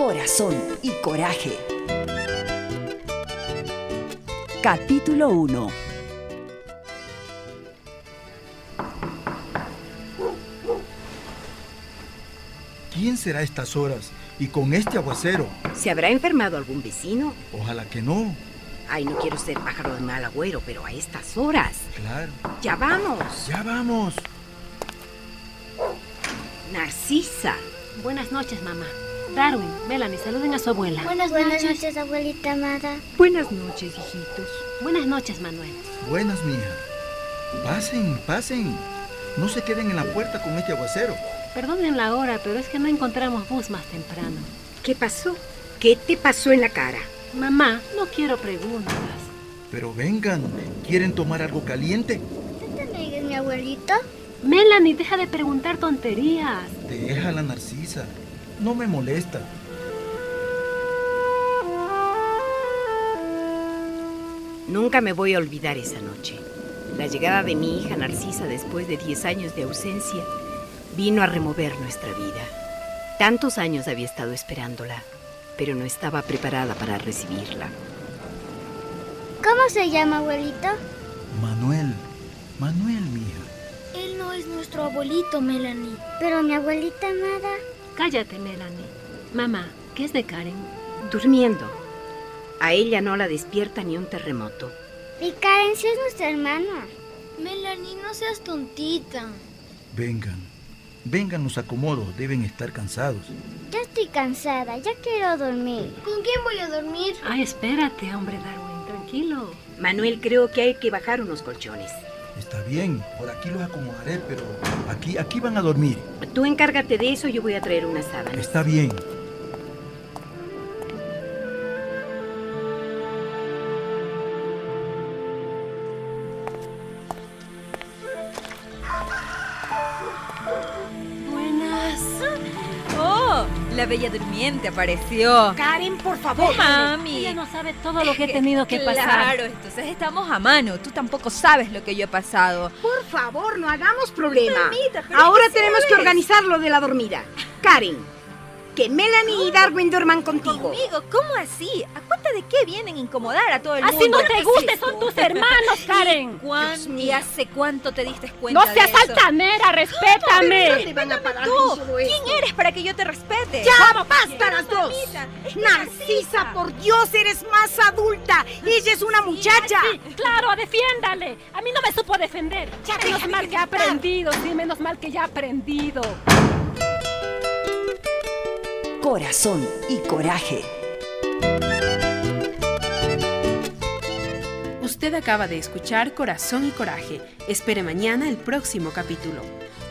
Corazón y Coraje. Capítulo 1 ¿Quién será a estas horas y con este aguacero? ¿Se habrá enfermado algún vecino? Ojalá que no. Ay, no quiero ser pájaro de mal agüero, pero a estas horas. Claro. Ya vamos. Ya vamos. Narcisa. Buenas noches, mamá. Darwin, Melanie, saluden a su abuela. Buenas, Buenas noches. abuelita amada. Buenas noches, hijitos. Buenas noches, Manuel. Buenas, mija. Pasen, pasen. No se queden en la puerta con este aguacero. Perdonen la hora, pero es que no encontramos bus más temprano. ¿Qué pasó? ¿Qué te pasó en la cara? Mamá, no quiero preguntas. Pero vengan, ¿quieren tomar algo caliente? ¿Usted también es mi abuelito? Melanie, deja de preguntar tonterías. Déjala, Narcisa. No me molesta. Nunca me voy a olvidar esa noche. La llegada de mi hija Narcisa después de 10 años de ausencia vino a remover nuestra vida. Tantos años había estado esperándola, pero no estaba preparada para recibirla. ¿Cómo se llama, abuelito? Manuel. Manuel, mija. Él no es nuestro abuelito, Melanie. Pero mi abuelita amada. Cállate, Melanie. Mamá, ¿qué es de Karen? Durmiendo. A ella no la despierta ni un terremoto. Y Karen sí es nuestra hermana. Melanie, no seas tontita. Vengan. Vengan, los acomodo. Deben estar cansados. Ya estoy cansada. Ya quiero dormir. ¿Con quién voy a dormir? Ay, espérate, hombre Darwin. Tranquilo. Manuel, creo que hay que bajar unos colchones. Está bien, por aquí los acomodaré, pero aquí, aquí van a dormir. Tú encárgate de eso, yo voy a traer una sábana. Está bien. La bella durmiente apareció. Karen, por favor. Mami. Ella no sabe todo lo que he tenido que pasar. Claro, entonces estamos a mano. Tú tampoco sabes lo que yo he pasado. Por favor, no hagamos problema. Mamita, Ahora que tenemos que organizar lo de la dormida. Karen, que Melanie y Darwin duerman contigo. Conmigo, ¿cómo así? ¿A cuenta de qué vienen a incomodar a todo el Así mundo? no te guste, son tus hermanos, Karen. ¿Cuán- ¿Y hace cuánto te diste cuenta No de seas eso? altanera, ¿Dónde respétame. van a parar Tú? ¿quién eres para que yo te respete? ¡Ya basta las dos! Mamita, es que Narcisa, por Dios, eres más adulta. Ella es una muchacha. Sí, claro, defiéndale. A mí no me supo defender. Ya, menos mal que ha aprendido, sí, menos mal que ya ha aprendido. Corazón y Coraje. Usted acaba de escuchar Corazón y Coraje. Espere mañana el próximo capítulo.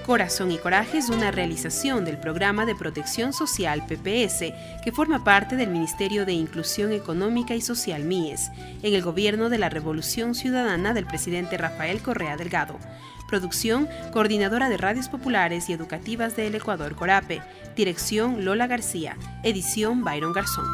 Corazón y Coraje es una realización del Programa de Protección Social PPS que forma parte del Ministerio de Inclusión Económica y Social MIES, en el gobierno de la Revolución Ciudadana del presidente Rafael Correa Delgado. Producción, Coordinadora de Radios Populares y Educativas del Ecuador Corape. Dirección Lola García. Edición Byron Garzón.